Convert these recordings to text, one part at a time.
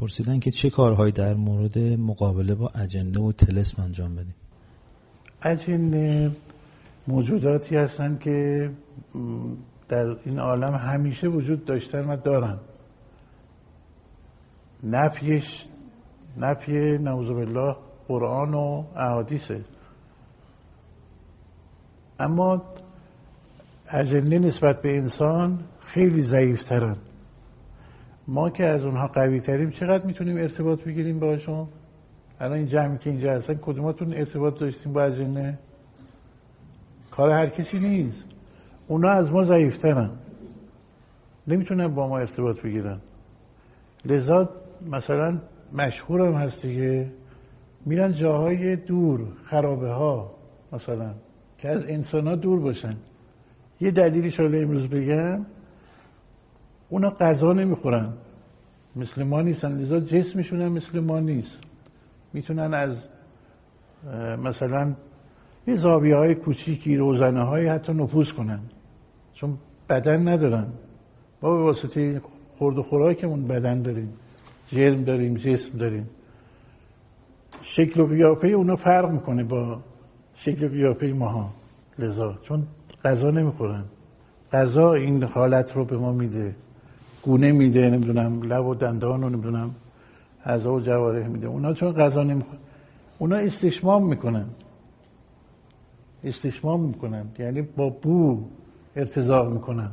پرسیدن که چه کارهایی در مورد مقابله با اجنه و تلسم انجام بدیم. اجنه موجوداتی هستن که در این عالم همیشه وجود داشتن و دارن. نفیش نفی نعوذ بالله قرآن و احادیثه اما اجنه نسبت به انسان خیلی ضعیفترن. ما که از اونها قوی تریم چقدر می‌تونیم ارتباط بگیریم باشون الان این جمعی که اینجا هستن کدوماتون ارتباط داشتیم با اجنه؟ کار هر کسی نیست. اونا از ما ضعیفترن. نمی‌تونن با ما ارتباط بگیرن. لذا مثلا مشهور هم هست دیگه. میرن جاهای دور خرابه ها مثلا که از انسان ها دور باشن. یه دلیلی شده امروز بگم. اونا غذا نمی‌خورن. مثل ما نیستن. لذا جسمشون هم مثل ما نیست. می‌تونن از مثلا یه زاویه های کوچیکی روزنه های حتی نفوذ کنن. چون بدن ندارن. ما به واسطه خورد و خوراکمون بدن داریم. جرم داریم جسم داریم. شکل و قیافه اونا فرق می‌کنه با شکل و قیافه ماها. لذا چون غذا نمی‌خورن. غذا این حالت رو به ما میده. گونه میده نمی‌دونم لب و دندان و نمی‌دونم اعضا و جواره میده. اونا چون غذا نمی‌خورن اونا استشمام می‌کنن. استشمام می‌کنن. یعنی با بو ارتضاع می‌کنن.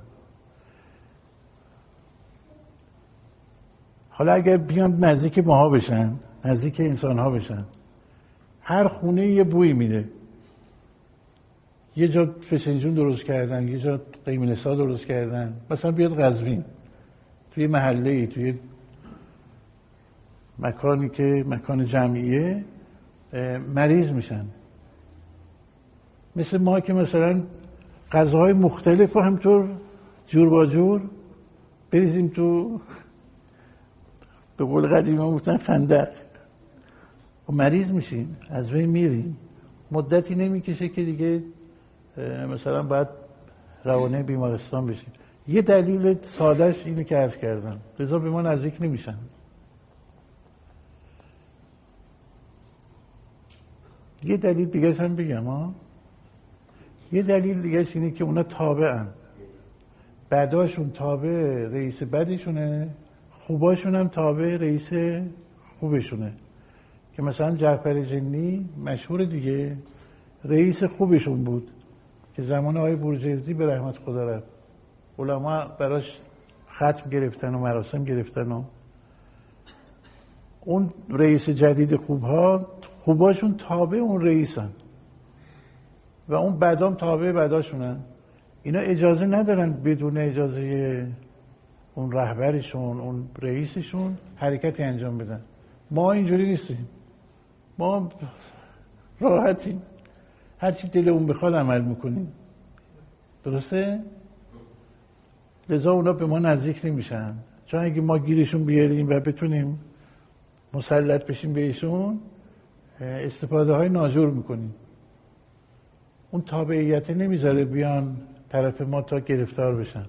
حالا اگر بیان نزدیک ماها بشن نزدیک انسان ها بشن هر خونه یه بوی میده. یه جا فسنجون درست کردن یه جا قیمنسا درست کردن. مثلا بیاد قزوین توی محله ای توی مکانی که مکان جمعیه مریض میشن. مثل ما که مثلا غذاهای مختلف و همطور جور با جور بریزیم تو به قول قدیم ها گفتن خندق. و مریض میشیم از بین میریم. مدتی نمی‌کشه که دیگه مثلا باید روانه بیمارستان بشیم. یه دلیل سادهش اینو که عرض کردم. لذا به ما نزدیک نمیشن. یه دلیل دیگه هم بگم ها یه دلیل دیگه اینه که اونا تابعن. بعداشون تابع رئیس بدشونه خوباشون هم تابع رئیس خوبشونه. که مثلا جعفر جنی مشهور دیگه رئیس خوبشون بود. که زمان آقای بورجردی به رحمت خدا رفت. علما براش ختم گرفتن و مراسم گرفتن و اون رئیس جدید خوبها خوباشون تابع اون رئیسن. و اون بدام تابع بداشونن اینا اجازه ندارن بدون اجازه اون رهبرشون اون رئیسشون حرکتی انجام بدن. ما اینجوری نیستیم. ما راحتیم. هرچی دل اون بخواد عمل می‌کنیم. درسته؟ لذا اونا به ما نزدیک نمیشن. چون اگه ما گیرشون بیاریم و بتونیم مسلط بشیم بهشون استفاده های ناجور می‌کنیم. اون تابعیت نمی‌ذاره بیان طرف ما تا گرفتار بشن.